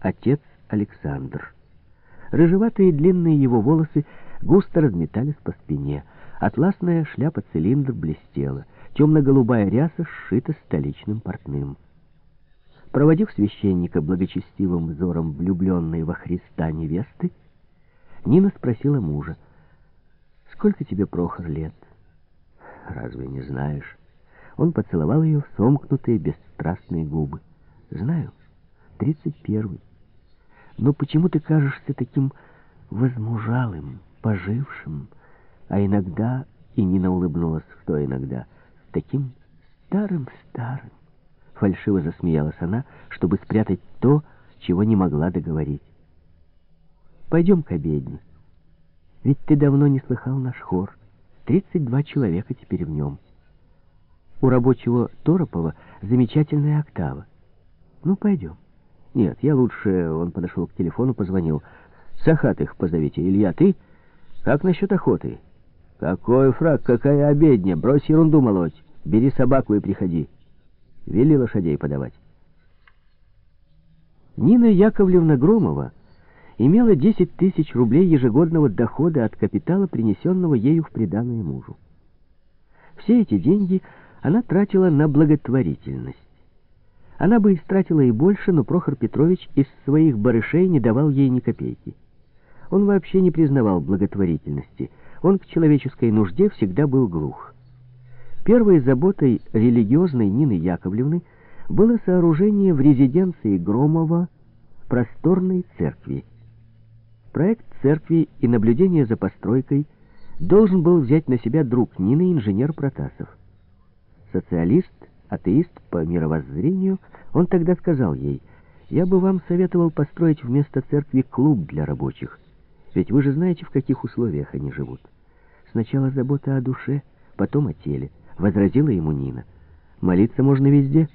отец Александр. Рыжеватые длинные его волосы густо разметались по спине. Атласная шляпа-цилиндр блестела. Темно-голубая ряса сшита столичным портным. Проводив священника благочестивым взором влюбленной во Христа невесты, Нина спросила мужа, «Сколько тебе, Прохор, лет?» «Разве не знаешь?» Он поцеловал ее в сомкнутые бесстрастные губы. «Знаю, тридцать первый. Но почему ты кажешься таким возмужалым, пожившим, а иногда, и Нина улыбнулась, что иногда, таким старым-старым?» Фальшиво засмеялась она, чтобы спрятать то, чего не могла договорить. «Пойдем к обедне. Ведь ты давно не слыхал наш хор. Тридцать два человека теперь в нем. У рабочего Торопова замечательная октава. Ну, пойдем». «Нет, я лучше...» Он подошел к телефону, позвонил. «Сахатых позовите. Илья, ты? Как насчет охоты?» «Какой фраг, какая обедня! Брось ерунду молоть. Бери собаку и приходи». Вели лошадей подавать. Нина Яковлевна Громова имела 10 тысяч рублей ежегодного дохода от капитала, принесенного ею в приданое мужу. Все эти деньги она тратила на благотворительность. Она бы истратила и больше, но Прохор Петрович из своих барышей не давал ей ни копейки. Он вообще не признавал благотворительности. Он к человеческой нужде всегда был глух. Первой заботой религиозной Нины Яковлевны было сооружение в резиденции Громова просторной церкви. Проект церкви и наблюдение за постройкой должен был взять на себя друг Нины, инженер Протасов. Социалист, атеист по мировоззрению, он тогда сказал ей, «Я бы вам советовал построить вместо церкви клуб для рабочих, ведь вы же знаете, в каких условиях они живут. Сначала забота о душе, потом о теле возразила ему Нина. Молиться можно везде.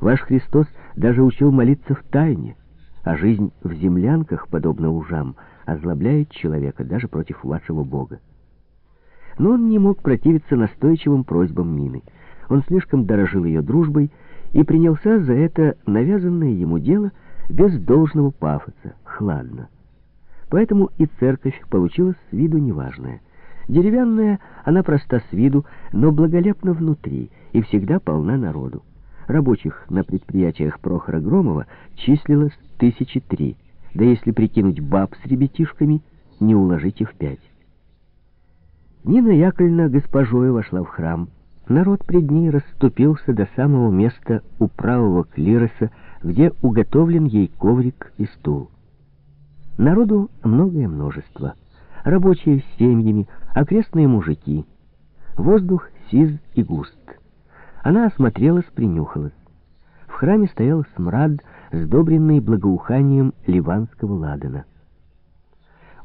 Ваш Христос даже учил молиться в тайне, а жизнь в землянках, подобно ужам, озлобляет человека даже против вашего Бога. Но он не мог противиться настойчивым просьбам Нины. Он слишком дорожил ее дружбой и принялся за это навязанное ему дело без должного пафоса, хладно. Поэтому и церковь получилась с виду неважная — Деревянная, она проста с виду, но благолепна внутри и всегда полна народу. Рабочих на предприятиях Прохора Громова числилось тысячи три, да если прикинуть баб с ребятишками, не уложить их в пять. Нина Яковлевна госпожою вошла в храм. Народ пред ней расступился до самого места у правого клироса, где уготовлен ей коврик и стул. Народу многое множество — рабочие с семьями, окрестные мужики. Воздух сиз и густ. Она осмотрелась, принюхалась. В храме стоял смрад, сдобренный благоуханием ливанского ладана.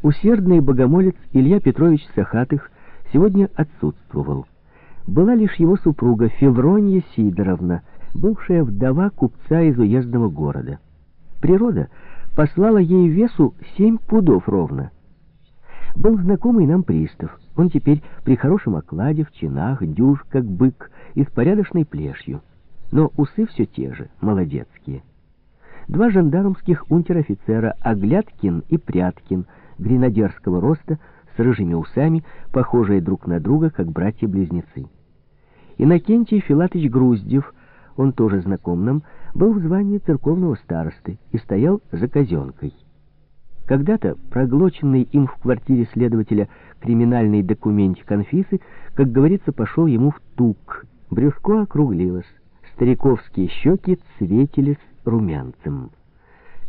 Усердный богомолец Илья Петрович Сахатых сегодня отсутствовал. Была лишь его супруга Февронья Сидоровна, бывшая вдова купца из уездного города. Природа послала ей весу семь пудов ровно — был знакомый нам пристав. Он теперь при хорошем окладе, в чинах, дюж, как бык, и с порядочной плешью. Но усы все те же, молодецкие. Два жандармских унтер-офицера, Оглядкин и Пряткин, гренадерского роста, с рыжими усами, похожие друг на друга, как братья-близнецы. Иннокентий Филатыч Груздев, он тоже знаком нам, был в звании церковного старосты и стоял за казенкой. Когда-то проглоченный им в квартире следователя криминальный документик Анфисы, как говорится, пошел ему в тук. Брюшко округлилось, стариковские щеки цветились румянцем.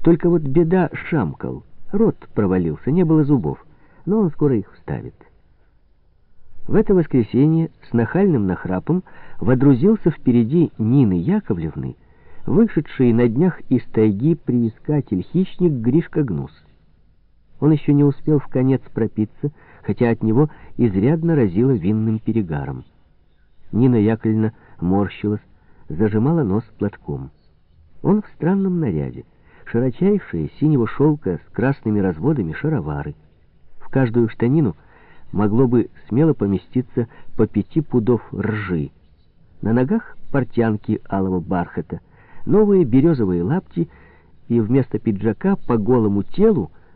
Только вот беда шамкал, рот провалился, не было зубов, но он скоро их вставит. В это воскресенье с нахальным нахрапом водрузился впереди Нины Яковлевны, вышедший на днях из тайги приискатель-хищник Гришка Гнус. Он еще не успел в конец пропиться, хотя от него изрядно разило винным перегаром. Нина Яковлевна морщилась, зажимала нос платком. Он в странном наряде, широчайшие синего шелка с красными разводами шаровары. В каждую штанину могло бы смело поместиться по пяти пудов ржи. На ногах портянки алого бархата, новые березовые лапти и вместо пиджака по голому телу